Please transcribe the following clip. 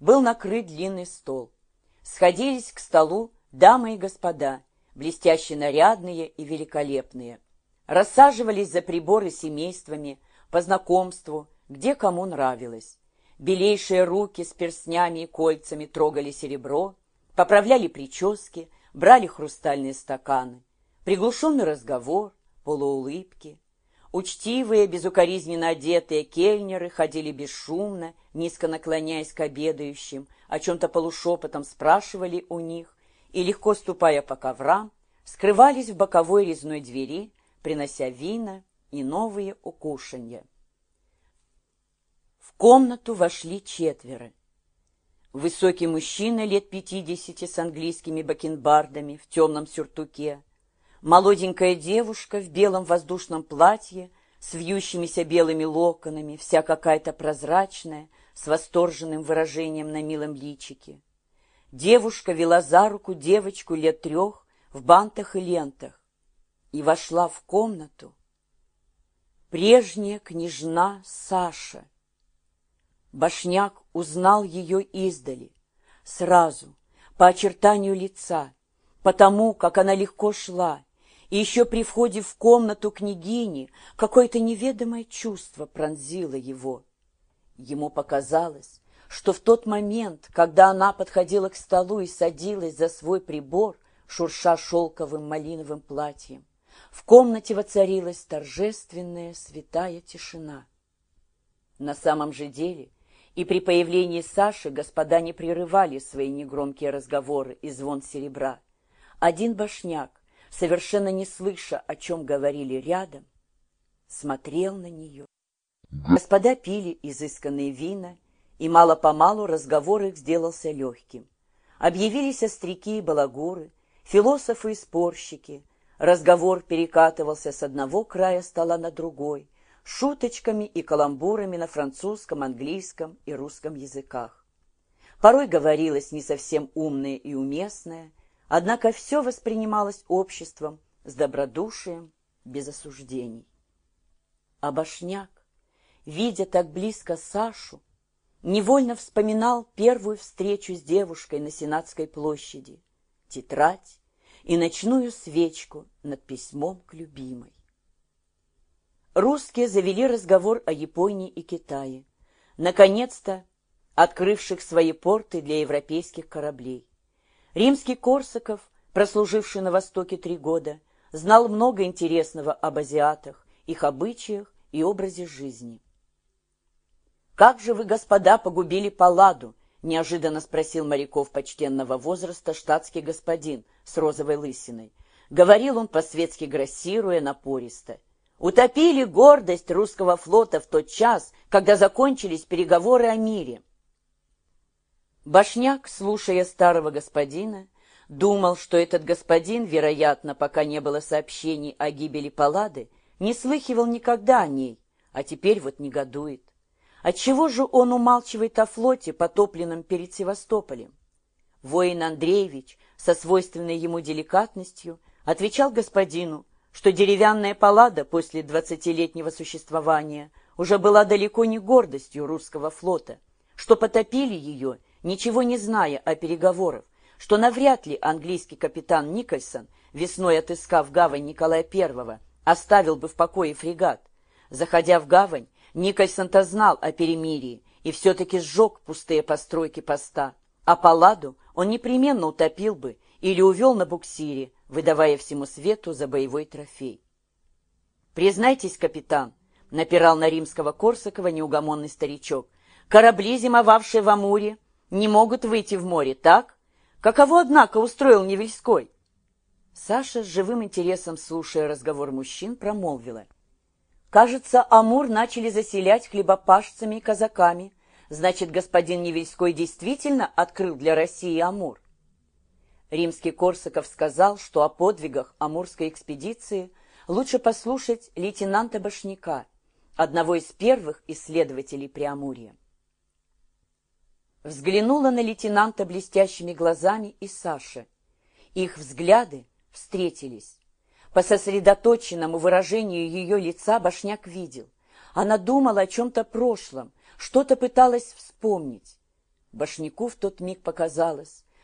был накрыт длинный стол. Сходились к столу дамы и господа, блестяще нарядные и великолепные. Рассаживались за приборы семействами, по знакомству, где кому нравилось. Белейшие руки с перстнями и кольцами трогали серебро, поправляли прически, брали хрустальные стаканы. Приглушенный разговор, полуулыбки. Учтивые, безукоризненно одетые кельнеры ходили бесшумно, низко наклоняясь к обедающим, о чем-то полушепотом спрашивали у них и, легко ступая по коврам, скрывались в боковой резной двери, принося вина и новые укушанья. В комнату вошли четверо. Высокий мужчина лет пятидесяти с английскими бакенбардами в темном сюртуке, молоденькая девушка в белом воздушном платье с вьющимися белыми локонами, вся какая-то прозрачная, с восторженным выражением на милом личике. Девушка вела за руку девочку лет трех в бантах и лентах и вошла в комнату. Прежняя княжна Саша. Башняк узнал ее издали, сразу, по очертанию лица, потому, как она легко шла, и еще при входе в комнату княгини какое-то неведомое чувство пронзило его. Ему показалось, что в тот момент, когда она подходила к столу и садилась за свой прибор, шурша шелковым малиновым платьем, в комнате воцарилась торжественная святая тишина. На самом же деле и при появлении Саши господа не прерывали свои негромкие разговоры и звон серебра. Один башняк, совершенно не слыша, о чем говорили рядом, смотрел на нее. Господа пили изысканные вина, и мало-помалу разговор их сделался легким. Объявились остряки и балагуры, философы и спорщики. Разговор перекатывался с одного края стола на другой, шуточками и каламбурами на французском, английском и русском языках. Порой говорилось не совсем умное и уместное, однако все воспринималось обществом с добродушием, без осуждений. А Башняк, видя так близко Сашу, невольно вспоминал первую встречу с девушкой на Сенатской площади, тетрадь и ночную свечку над письмом к любимой. Русские завели разговор о Японии и Китае, наконец-то открывших свои порты для европейских кораблей. Римский Корсаков, прослуживший на Востоке три года, знал много интересного об азиатах, их обычаях и образе жизни. «Как же вы, господа, погубили Палладу?» — неожиданно спросил моряков почтенного возраста штатский господин с розовой лысиной. Говорил он по-светски грассируя напористо утопили гордость русского флота в тот час, когда закончились переговоры о мире. Башняк, слушая старого господина, думал, что этот господин, вероятно, пока не было сообщений о гибели Паллады, не слыхивал никогда о ней, а теперь вот негодует. Отчего же он умалчивает о флоте, потопленном перед Севастополем? Воин Андреевич со свойственной ему деликатностью отвечал господину, что деревянная паллада после двадцатилетнего существования уже была далеко не гордостью русского флота, что потопили ее, ничего не зная о переговорах, что навряд ли английский капитан Никольсон, весной отыскав гавань Николая I, оставил бы в покое фрегат. Заходя в гавань, Никольсон-то знал о перемирии и все-таки сжег пустые постройки поста, а палладу он непременно утопил бы или увел на буксире, выдавая всему свету за боевой трофей. «Признайтесь, капитан», — напирал на римского Корсакова неугомонный старичок, «корабли, зимовавшие в Амуре, не могут выйти в море, так? Каково, однако, устроил Невельской?» Саша, с живым интересом слушая разговор мужчин, промолвила. «Кажется, Амур начали заселять хлебопашцами и казаками. Значит, господин Невельской действительно открыл для России Амур?» Римский Корсаков сказал, что о подвигах Амурской экспедиции лучше послушать лейтенанта Башняка, одного из первых исследователей Преамурья. Взглянула на лейтенанта блестящими глазами и Саша. Их взгляды встретились. По сосредоточенному выражению ее лица Башняк видел. Она думала о чем-то прошлом, что-то пыталась вспомнить. Башняку в тот миг показалось,